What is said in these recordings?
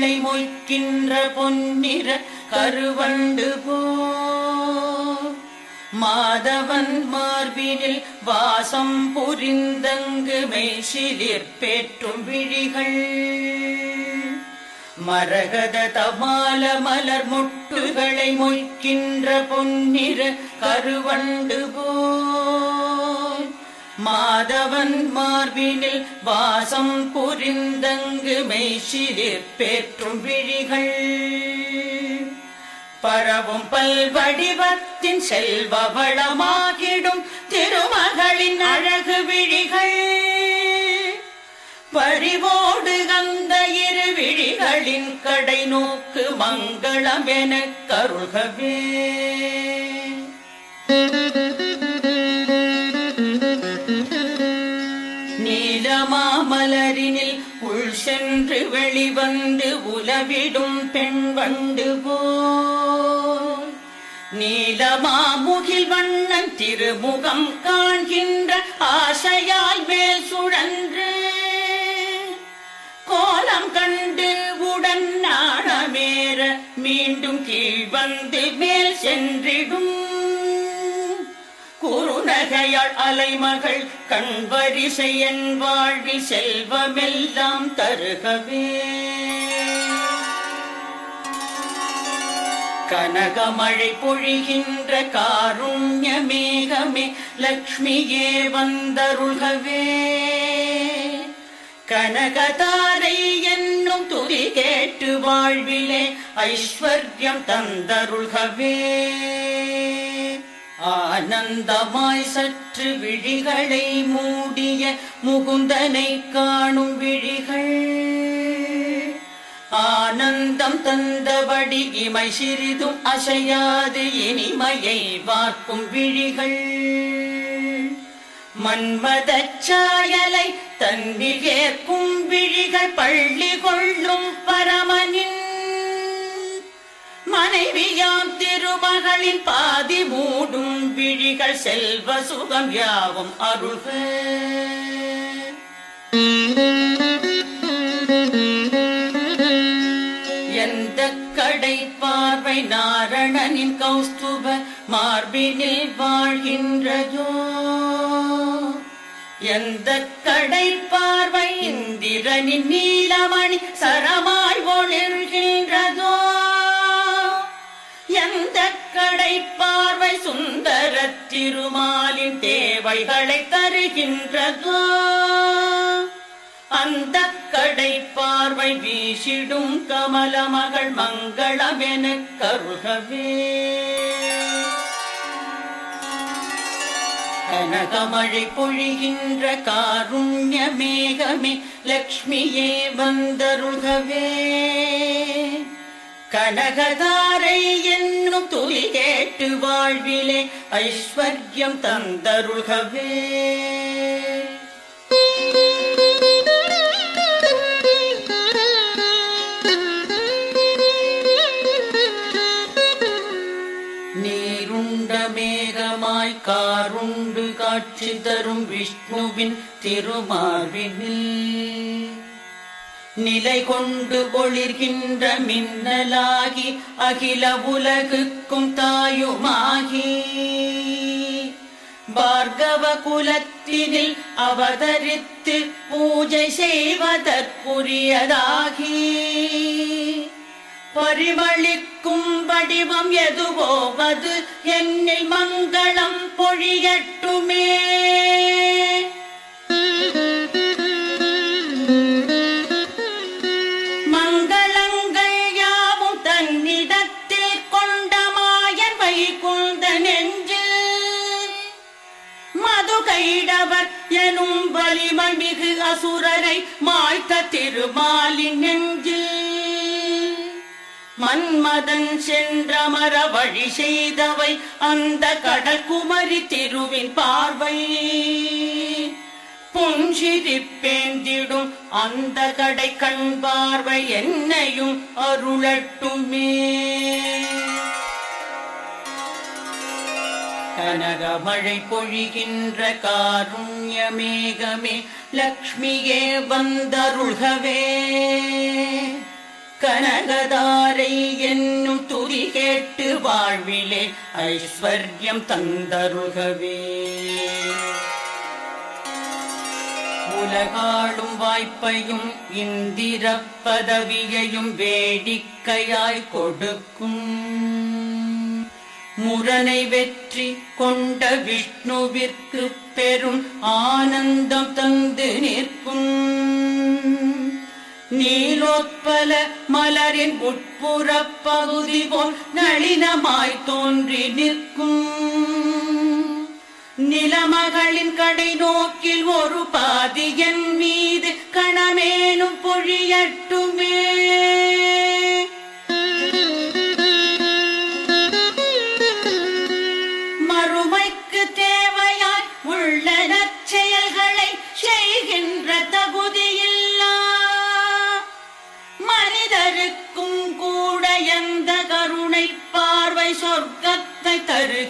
மலர் மொய்க்கின்ற பொன்னிற கருவண்டு போ. மாதவன் மார்பினில் வாசம் புரிந்தங்கு மெய்சிலிர் பேற்றும் விழிகள். மரகத தபால மலர் முட்டுகளை மொய்க்கின்ற பொன்னிற கருவண்டு போ. மாதவன் மார்பினில் வாசம் புரிந்தங்கு மெய்சிலிர் பேற்றும் விழிகள். பரவும் பல்வடிவத்தின் செல்வ வளமாகிடும் திருமகளின் அழகு விழிகள். பறிவோடு அந்த இரு விழிகளின் கடை நோக்கு மங்களம் என கருகவே சென்று வெளிவந்து உலவிடும் பெண் வண்டு போல். நீலமாமுகில் வண்ணன் திருமுகம் காண்கின்ற ஆசையால் மேல் சுழன்று. கோலம் கண்டு உடன் நாணமேற மீண்டும் கீழ் வந்து மேல் சென்றிடும். குறுநகையாள் அலைமகள் கண்வரிசை என் வாழ்வி செல்வமெல்லாம் தருகவே. கனகமழை பொழிகின்ற காருண்ய மேகமே லக்ஷ்மியே வந்தருள்கவே. கனகதாரை என்னும் துதி கேட்டு வாழ்விலே ஐஸ்வர்யம் தந்தருள்கவே. அனந்தமாய் சற்று விழிகளை மூடிய முகுந்தனை காணும் விழிகள். ஆனந்தம் தந்தபடி இமை சிறிதும் அசையாது இனிமையை பார்க்கும் விழிகள். மன்மதச் சாயலை தன்னில் ஏற்கும் விழிகள் பள்ளி கொள்ளும் பரமனின் மனைவியாம் திருமகளின் பாதி மூடும் விழிகள் செல்வ சுகம் யாவும் அருள்க. எந்த கடை பார்வை நாரணனின் கௌஸ்துப மார்பினில் வாழ்கின்றதோ? எந்த கடை பார்வை இந்திரனின் நீலமணி சரமாய் ஒளிர்கின்றதோ? கடை பார்வை சுந்தர திருமாலின் தேவைகளை தருகின்றதோ? அந்த கடை பார்வை வீசிடும் கமல மகள் மங்களமென கருகவே. கனகமழை பொழிகின்ற காருண்ய மேகமே லக்ஷ்மியே வந்தருகவே கனகதாரை என்னும் துளி கேட்டு வாழ்விலே ஐஸ்வர்யம் தந்தருள்கவே நீருண்ட மேகமாய் காருண்டு காட்சி தரும் விஷ்ணுவின் திருமார்பினில் நிலை கொண்டு ஒளிர்கின்ற மின்னலாகி அகில உலகுக்கும் தாயுமாகி. பார்கவ குலத்தினில் அவதரித்து பூஜை செய்வதற்குரியதாகி. பரிமளிக்கும் வடிவம் எதுவோவது என்னில் மங்களம் பொழியட்டுமே. வர வழி செய்தவை அந்த கடல் குமரி திருவின் பார்வை. புஞ்சிரிப்பேந்திடும் அந்த கடை கண் பார்வை என்னையும் அருளட்டுமே. கனக மழை பொழிகின்ற காருண்ய மேகமே லக்ஷ்மியே வந்தருள்கவே. கனகதாரை என்னும் துதி கேட்டு வாழ்விலே ஐஸ்வர்யம் தந்தருகவே. உலகாடும் வாய்ப்பையும் இந்திர பதவியையும் வேடிக்கையாய் கொடுக்கும். முரனை வெற்றி கொண்ட விஷ்ணுவிற்கு பெரும் ஆனந்தம் தந்து நிற்கும். நீலோத்பல மலரின் உட்புறப் பகுதி போல் நளினமாய் தோன்றி நிற்கும். நிலமகளின் கடை நோக்கில் ஒரு பாதியன் மீது கணமேனும் பொழியட்டுமே.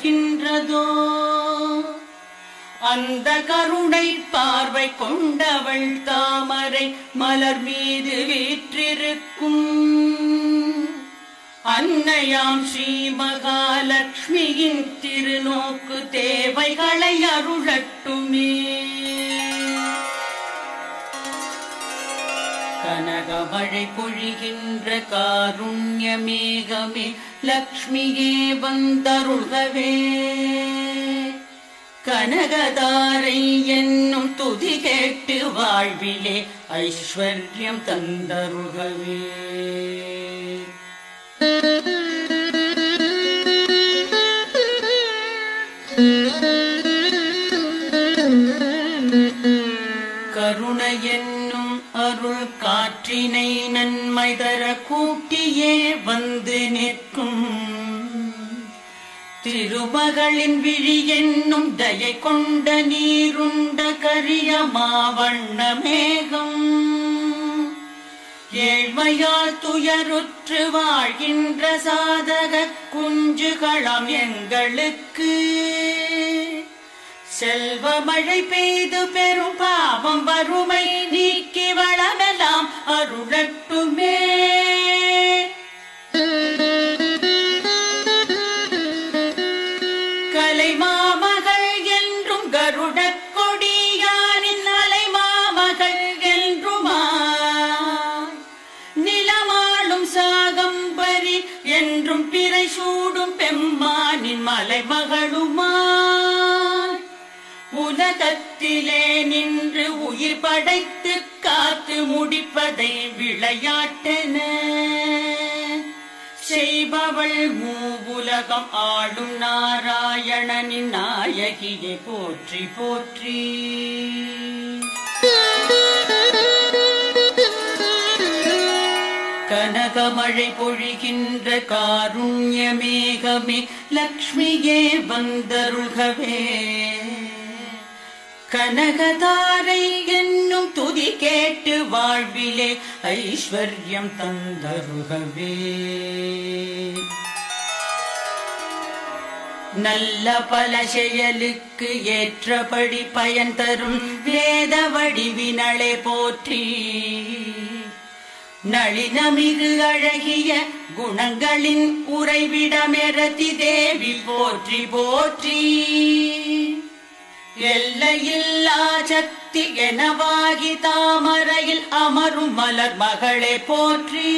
தருகின்றதோ அந்த கருணை பார்வை கொண்டவள் தாமரை மலர் மீது வீற்றிருக்கும். அன்னையாம் ஸ்ரீ மகாலட்சுமியின் திருநோக்கு தேவைகளை அருளட்டுமே. கனகமழை பொழிகின்ற காருண்ய மேகமே லக்ஷ்மியே வந்தருள்கவே. கனகதாரை என்னும் துதி கேட்டு வாழ்விலே ஐஸ்வர்யம் தந்தருள்கவே. காற்றினை நன்மை தர கூட்டியே வந்து நிற்கும். திருமகளின் விழி என்னும் தயை கொண்ட நீருண்ட கரிய மாவண்ண மேகம். ஏழ்மையால் துயருற்று வாழ்கின்ற சாதக குஞ்சுகளம் எங்களுக்கு. செல்வ மழை பெய்து பெரும் பாவம் வறுமை நீக்கி வளமெல்லாம் அருளட்டுமே. கலை மாமகள் என்றும் கருடக் கொடியானின் அலை மாமகள் என்றுமா? நிலமாளும் சாகம்பரி என்றும் பிறை சூடும் பெம்மானின் உலகத்திலே நின்று உயிர் படைத்து காத்து முடிப்பதை விளையாட்டென. செய்பவள் மூவுலகம் ஆளும் நாராயணனின் நாயகியை போற்றி போற்றி. கனகமழை பொழிகின்ற காருண்ய மேகமே லக்ஷ்மியே வந்தருள்கவே. கனகதாரை என்னும் துதி கேட்டு வாழ்விலே ஐஸ்வர்யம் தந்தருகவே. நல்ல பல செயலுக்கு ஏற்றபடி பயன் தரும் வேத வடிவினளே போற்றி. நளினமிகு அழகிய குணங்களின் உறைவிடமெரதி தேவி போற்றி போற்றி. எல்லையில்லா சக்தி எனவாகி தாமரையில் அமரும் மலர் மகளே போற்றி.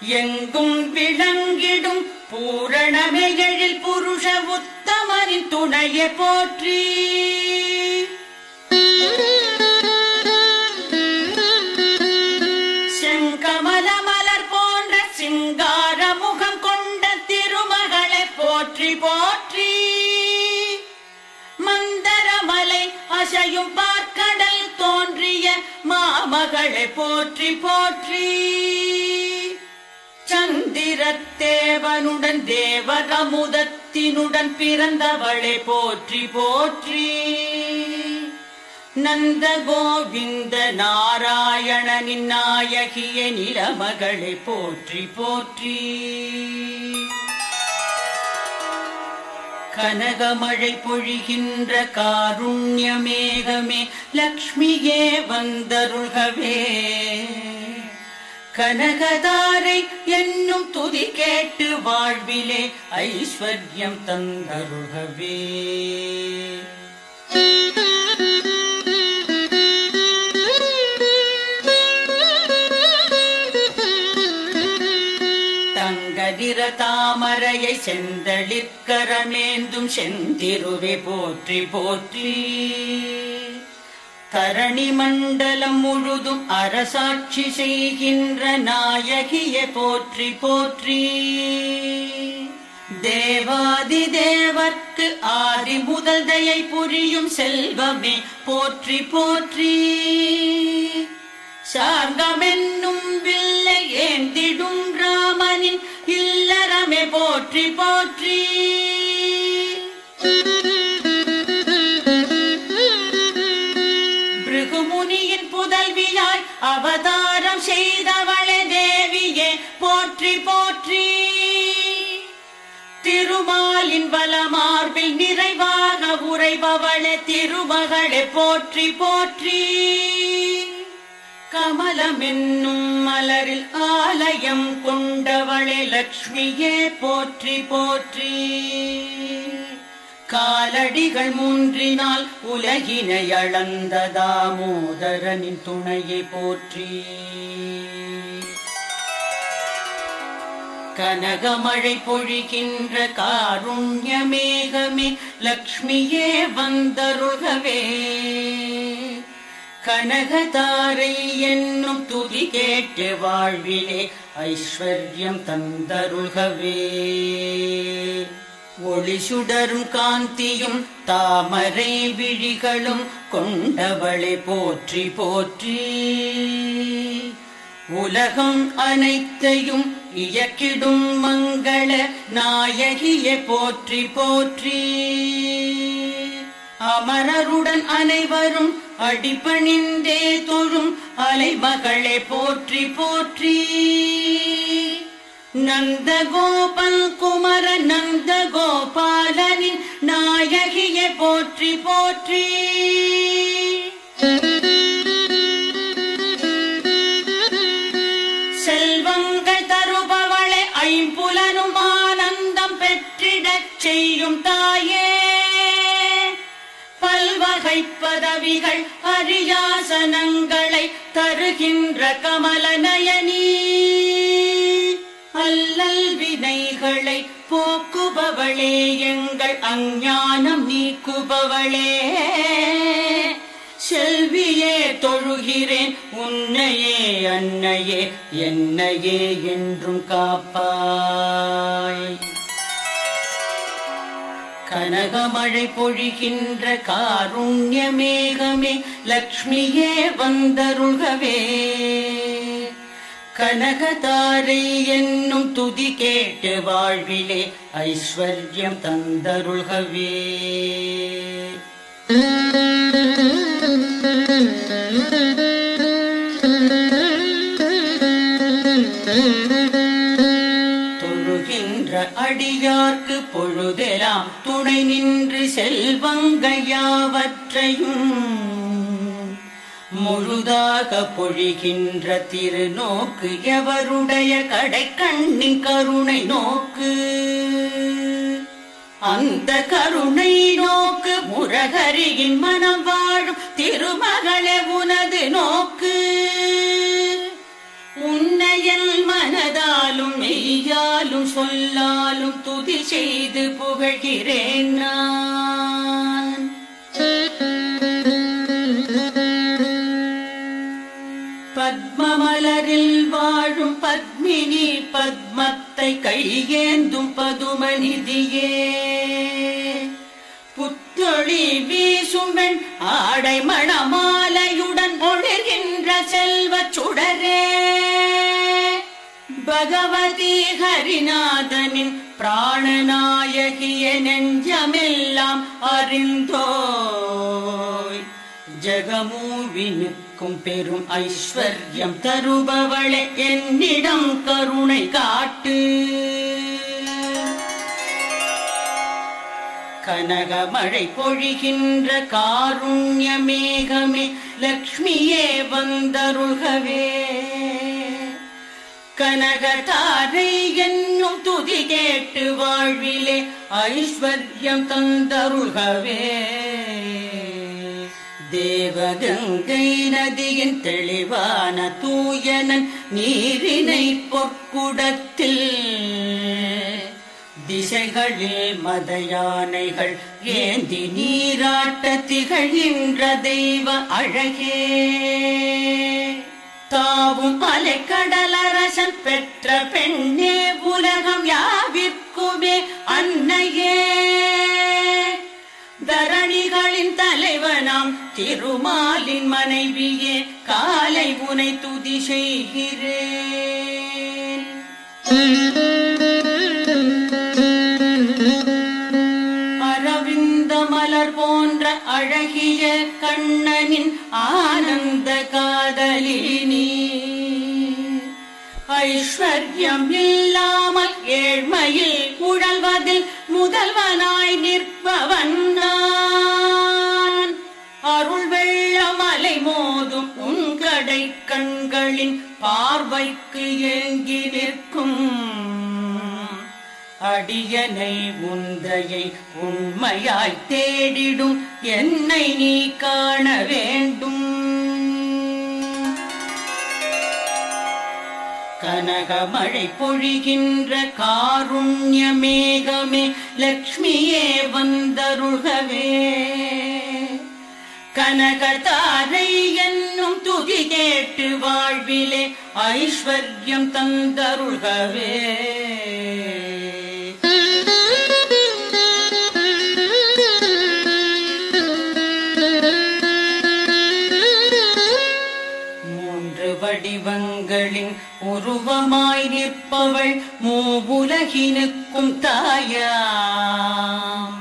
எங்கும் விளங்கிடும் பூரணமைகளில் புருஷ உத்தமனின் துணையை போற்றி. செங்கமல மலர் போன்ற சிங்கார முகம் கொண்ட திருமகளை போற்றி போ. அவளை போற்றி போற்றி. சந்திரத்தேவனுடன் தேவரமுதத்தினுடன் பிறந்தவளை போற்றி போற்றி. நந்த கோவிந்த நாராயணனின் நாயகிய நிலமகளை போற்றி போற்றி. கனகமழை பொழிகின்ற காருண்ய மேகமே லக்ஷ்மியே வந்தருள்கவே. கனகதாரை என்னும் துதி கேட்டு வாழ்விலே ஐஸ்வர்யம் தந்தருள்கவே. தங்க தாமரையை செந்தளிற்கரமேந்தும் செந்திருவே போற்றி போற்றி. தரணி மண்டலம் முழுதும் அரசாட்சி செய்கின்ற நாயகிய போற்றி போற்றி. தேவாதி தேவர்க்கு ஆதி முதல் தயை புரியும் செல்வமே போற்றி போற்றி. சார்கமென்னும் வில்லை ஏந்திடும் ராமனின் இல்லறமே போற்றி போற்றி. பிருகுமுனியின் புதல்வியாய் அவதாரம் செய்தவளே தேவியே போற்றி போற்றி. திருமாலின் வலமார்பில் நிறைவாக உரைபவளே திருமகளே போற்றி போற்றி. கமலமென்னும் மலரில் ஆலயம் கொண்டவளே லக்ஷ்மியே போற்றி போற்றி. காலடிகள் மூன்றினால் உலகினை அளந்த தாமோதரனின் துணையை போற்றி. கனகமழை பொழிகின்ற காருண்ய மேகமே லக்ஷ்மியே வந்தருகவே. கனகதாரை என்னும் துதி கேட்டு வாழ்விலே ஐஸ்வர்யம் தந்தருள்கவே. ஒளி சுடரும் காந்தியும் தாமரை விழிகளும் கொண்டவளை போற்றி போற்றி. உலகம் அனைத்தையும் இயக்கிடும் மங்கள நாயகியை போற்றி போற்றி. அமரருடன் அனைவரும் அடிபணிந்தே தொழும் அலைமகளே போற்றி போற்றி. நந்த கோபல் குமர நந்த கோபாலனின் நாயகியை போற்றி போற்றி. செல்வங்க தருபவளை ஐம்புலனும் ஆனந்தம் பெற்றிடச் செய்யும் தாயே. நகை பதவிகள் அரியாசனங்களை தருகின்ற கமலநயனி. அல்லல் வினைகளை போக்குபவளே எங்கள் அஞ்ஞானம் நீக்குபவளே. செல்வியே தொழுகிறேன் உன்னையே அன்னையே என்னையே என்றும் காப்பாய். கனகமழை பொழிகின்ற காருண்ய மேகமே லக்ஷ்மியே வந்தருள்கவே கனகதாரை என்னும் துதி கேட்டு வாழ்விலே ஐஸ்வர்யம் தந்தருள்கவே you. அடியார்க்கு பொழுதெலாம் துணை நின்று செல்வங்கையாவற்றையும் முழுதாக பொழிகின்ற திருநோக்கு எவருடைய கடைக்கண்ணின் கருணை நோக்கு? அந்த கருணை நோக்கு முரகரியின் மனம் வாழும் திருமகளே உனது மெய்யாலும் சொல்லாலும் துதி செய்து புகழ்கிறேன் நான். பத்மமலரில் வாழும் பத்மினி பத்மத்தை கையேந்தும் பதுமநிதியே. புத்தொழி வீசும் பெண் ஆடை மணமாலையுடன் ஒளிர்கின்ற செல்வச் சுடரே. பகவதி ஹரிநாதனின் பிராணநாயகிய நெஞ்சமெல்லாம் அறிந்தோய். ஜகமூவினுக்கும் பெரும் ஐஸ்வர்யம் தருபவளே என்னிடம் கருணை காட்டு. கனகமழை பொழிகின்ற காருண்ய மேகமே லக்ஷ்மியே வந்தருகவே கனகதாரை என்னும் துதி கேட்டு வாழ்விலே ஐஸ்வர்யம் தந்தருள்கவே. தேவகங்கை நதியின் தெளிவான தூயனன் நீரினை பொற்குடத்தில். திசைகளில் மத யானைகள் ஏந்தி நீராட்ட திகழ்கின்ற தெய்வ அழகே. தாவும் அலைக்கடலரசன் பெற்ற பெண்ணே உலகம் யாவிற்குமே அன்னையே. தரணிகளின் தலைவனாம் திருமாலின் மனைவியே காலை உனை துதி செய்கிறேன். அழகிய கண்ணனின் ஆனந்த காதலினி ஐஸ்வர்யம் இல்லாமல் ஏழ்மையில் உழல்வதில் முதல்வனாய் நிற்பவன் நான். அருள் வெள்ளமலை மோதும் உன்கடை கண்களின் பார்வைக்கு ஏங்கி நிற்கும் அடியனை உந்தையை உண்மையாய் தேடிடும். என்னை நீ காண வேண்டும். கனகமழை பொழிகின்ற காருண்ய மேகமே லக்ஷ்மியே வந்தருகவே கனகதாரை என்னும் துதி கேட்டு வாழ்விலே ஐஸ்வர்யம் தந்தருகவே மூவுலகினுக்கும் தாயாம்.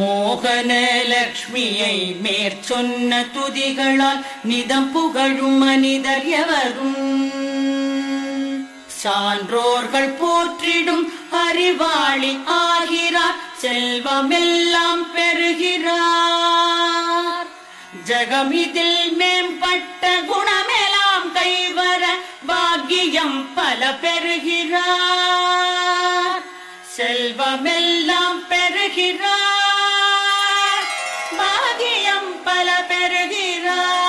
மோகன லக்ஷ்மியை மேற்சொன்ன துதிகளால் நிதம் புகழும் மனிதர் எவரும்? சான்றோர்கள் போற்றிடும் அறிவாளி ஆகிறார் செல்வமெல்லாம் பெறுகிறார். ஜகமிதில் மேம்பட்ட குணமெல்லாம் கைவர பாக்கியம் பல பெறுகிறார். செல்வமெல்லாம் பெறுகிறார். பாகியம் பல பெறுகிறார்.